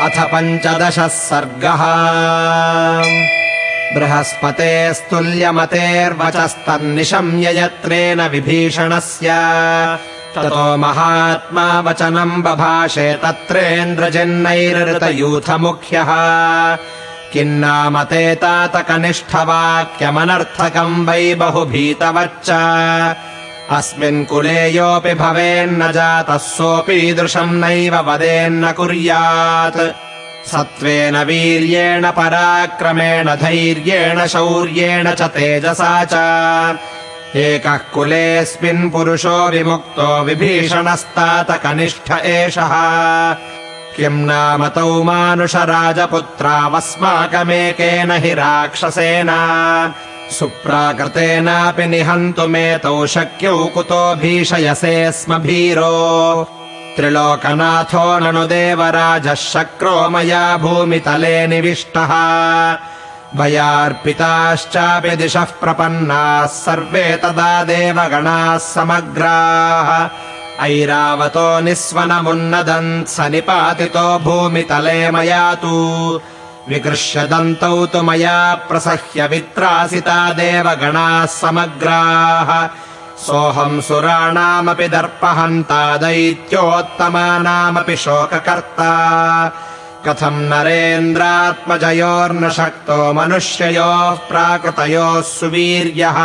अथ पञ्चदशः सर्गः। बृहस्पतेस्तुल्यमतेर्वचस्तन्निशम्य यत्रेण विभीषणस्य। ततो महात्मा वचनम् बभाषे तत्रेन्द्रजन्नैरृतयूथमुख्यः किन्नामते तातकनिष्ठवाक्यमनर्थकम् वै बहुभीतवच्च अस्मिन् कुले योऽपि भवेन्न जातः सोऽपीदृशम् नैव वदेन्न कुर्यात्। सत्त्वेन वीर्येण पराक्रमेण धैर्येण शौर्येण च तेजसा च। एकः कुलेऽस्मिन् पुरुषो विमुक्तो विभीषणस्तातकनिष्ठ एषः। किम् नाम तौ मानुषराजपुत्रावस्माकमेकेन हि राक्षसेन सुप्राकृतेनापि निहन्तुमेतौ शक्यौ कुतो भीषयसे स्म भीरो। त्रिलोकनाथो ननु देवराजः शक्रो मया भूमितले निविष्टः। भयार्पिताश्चापि दिशः प्रपन्नाः सर्वे तदा देवगणाः समग्राः। ऐरावतो निःस्वनमुन्नदन् स निपातितो भूमितले मया तु विकृष्यदन्तौ तु मया प्रसह्य वित्रासिता देवगणाः समग्राः। सोऽहम् सुराणामपि दर्पहन्ता दैत्योत्तमानामपि शोककर्ता। कथम् नरेन्द्रात्मजयोर्न शक्तो मनुष्ययोः प्राकृतयोः सुवीर्यः।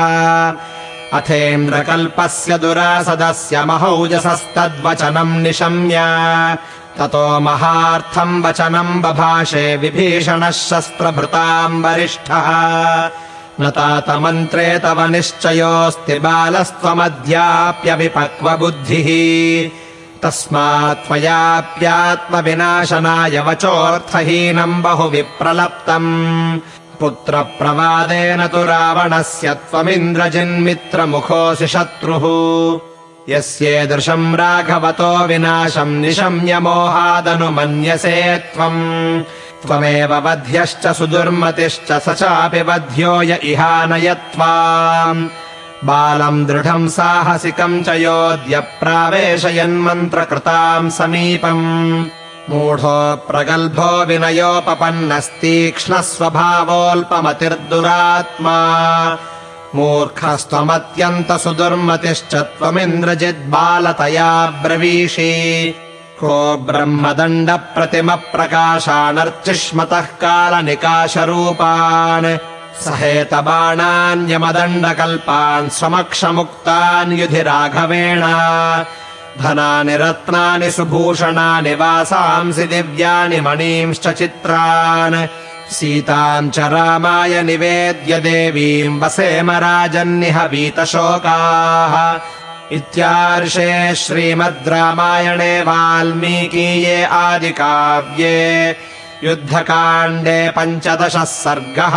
अथेन्द्रकल्पस्य दुरासदस्य महौजसस्तद्वचनम् निशम्य ततो महार्थम् वचनम् बभाषे विभीषणः शस्त्रभृताम् वरिष्ठः न तातमन्त्रे तव निश्चयोऽस्ति बालस्त्वमद्याप्यविपक्वबुद्धिः तस्मात् त्वयाप्यात्मविनाशनाय वचोऽर्थहीनम् बहु विप्रलप्तम् पुत्रप्रवादेन तु रावणस्य त्वमिन्द्रजिन्मित्रमुखोऽसि शत्रुः यस्येदृशम् राघवतो विनाशम् निशम्य मोहादनुमन्यसे त्वम्। त्वमेव वध्यश्च सुदुर्मतिश्च स चापि वध्यो य इहानयत्वाम् बालम् दृढम् साहसिकम् च योऽद्य प्रावेशयन्मन्त्रकृताम् समीपम्। मूढो प्रगल्भो विनयोपपन्नस्तीक्ष्णः स्वभावोऽल्पमतिर्दुरात्मा मूर्खस्त्वमत्यन्तसुदुर्मतिश्च त्वमिन्द्रजिद्बालतया ब्रवीषि को ब्रह्मदण्डप्रतिमप्रकाशानर्चिष्मतः कालनिकाशरूपान्। सहेतबाणान्यमदण्डकल्पान् स्वमक्षमुक्तान् युधि राघवेण। धनानि रत्नानि सुभूषणानि वासांसि दिव्यानि मणींश्च चित्रान् सीताम् च रामाय निवेद्य देवीम् वसेम राजन्निह वीतशोकाः इत्यार्षे श्रीमद् रामायणे वाल्मीकीये आदिकाव्ये युद्धकाण्डे पञ्चदशः सर्गः